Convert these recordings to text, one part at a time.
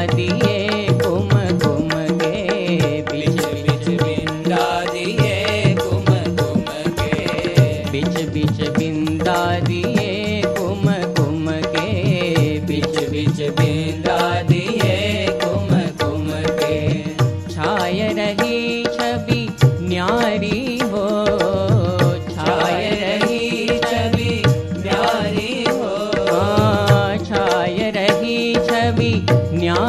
वाली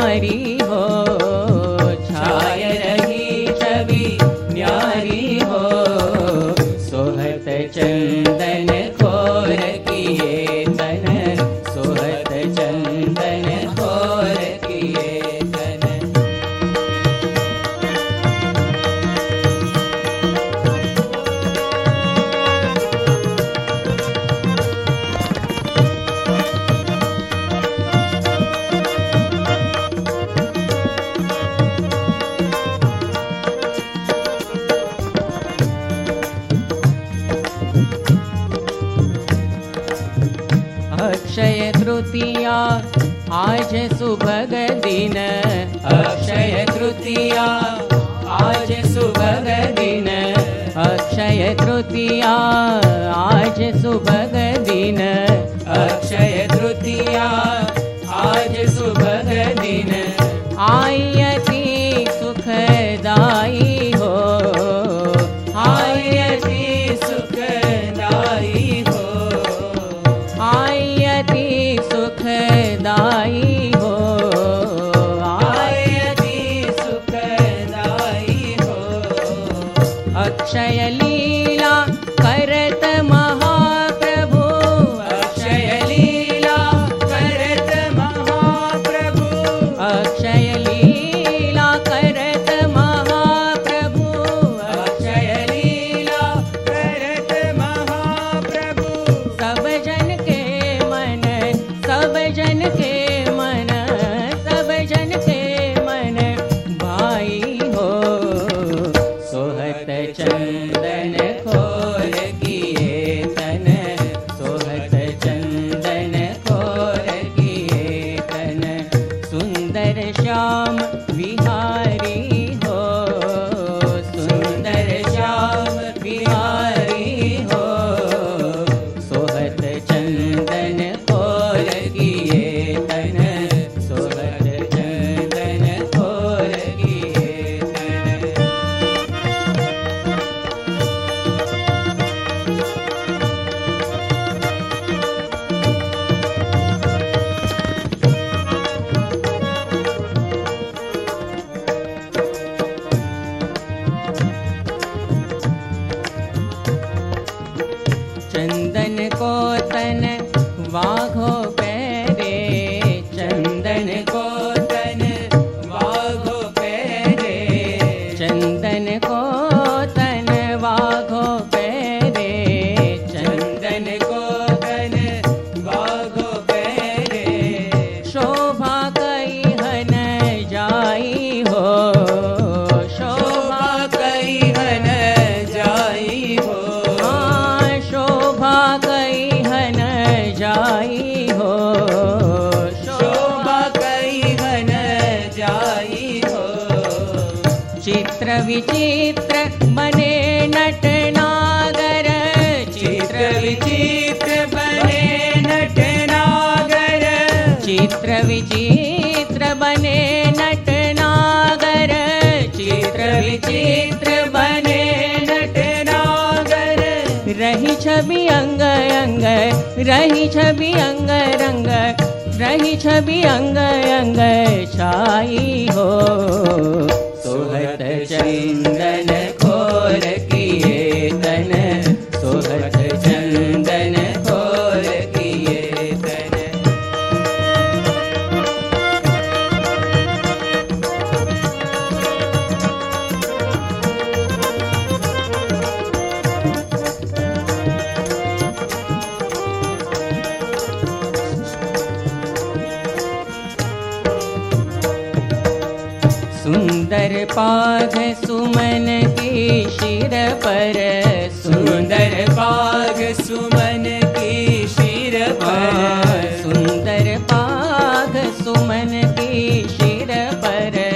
हरि हो आज सुभग दिन। अक्षय तृतीया आज सुभग दिन। अक्षय तृतीया आज सुभग दिन। अक्षय तृतीया आज ಶಯಲಿ श्याम विहारी चित्र विचित्र बने नटनागर। चित्र विचित्र बने नटनागर। चित्र विचित्र बने नटनागर। चित्र विचित्र बने नटनागर। रही छवि अंग अंग रही छवि अंग रंग रही छवि अंग अंग सुन्दर पाघ सुमन के शिर पर। सुन्दर पाग सुमन के शिर पर। सुन्दर पाघ सुमन के शिर पर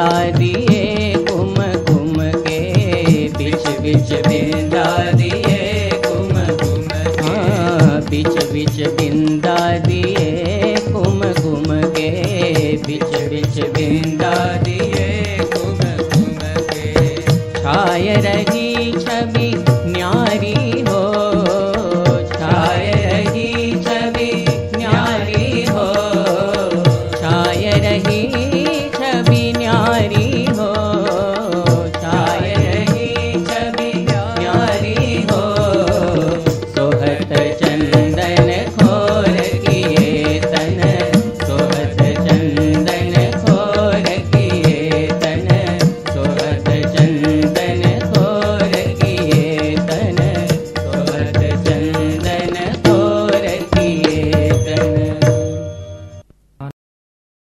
बिंदा दिए कुम कुम के बिच बिच बिंदा दिए कुम के। हाँ, बिच बिच बिंदा दिए कुम कुम के बिच बिच बिंदा दिए कुम कुम के। छाय रही छवि न्यारी हो छाय छवि न्यारी हो। छाय रही